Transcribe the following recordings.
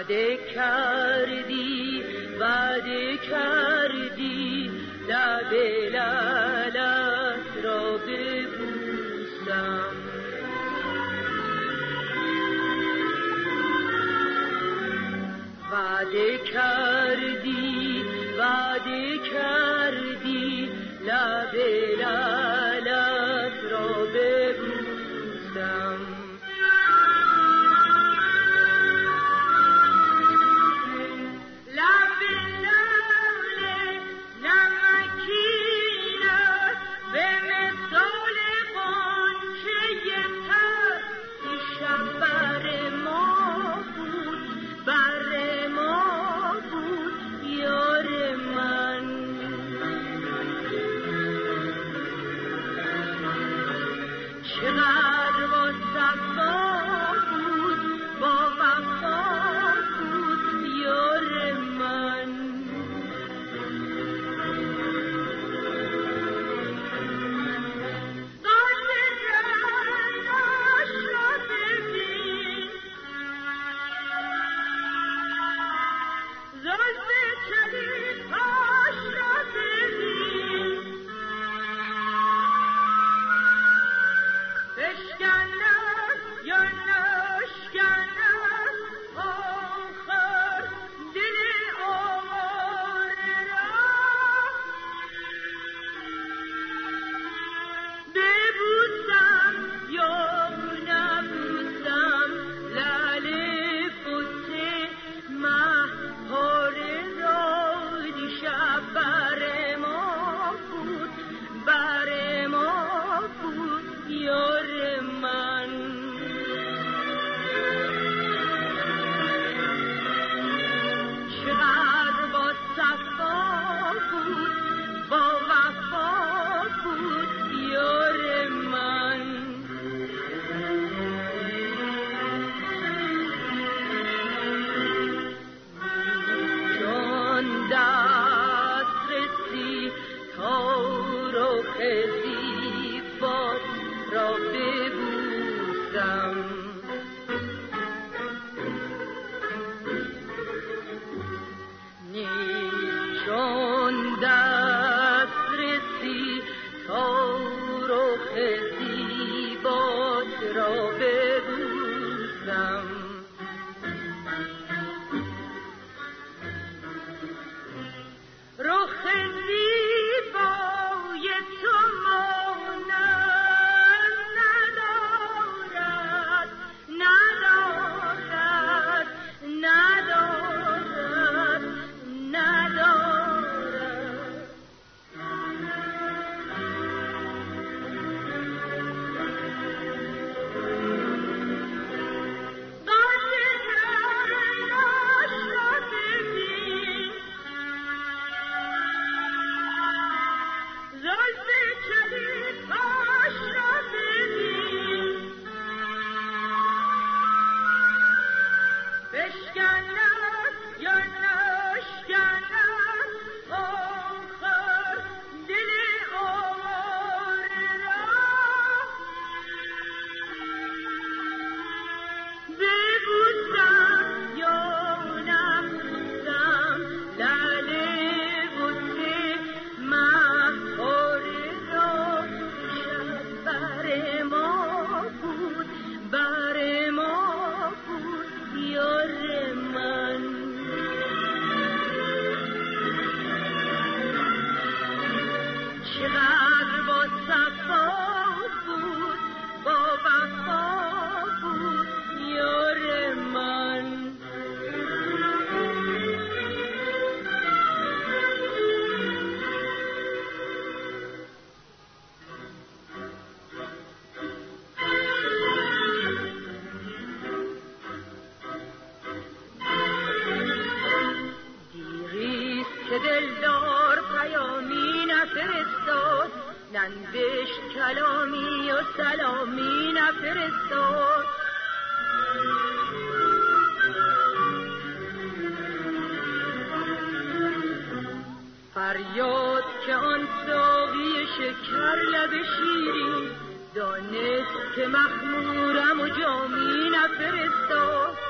وعده کردی وعده کردی لب لالت را ببوسم. وعده کردی وعده کردی لب ಸಾಧ್ಯವಾಗುವುದಿಲ್ಲ زیبات را ببوسم. نیشان در که دلدار پیامی نفرستاد ننبش کلامی و سلامی نفرستاد. فریاد که آن ساقی شکر لب شیری دانست که مخمورم و جامی نفرستاد.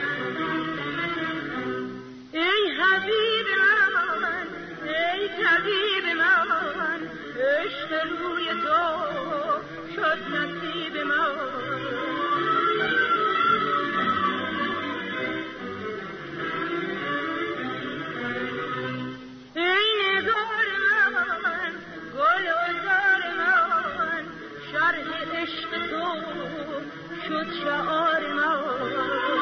قارنا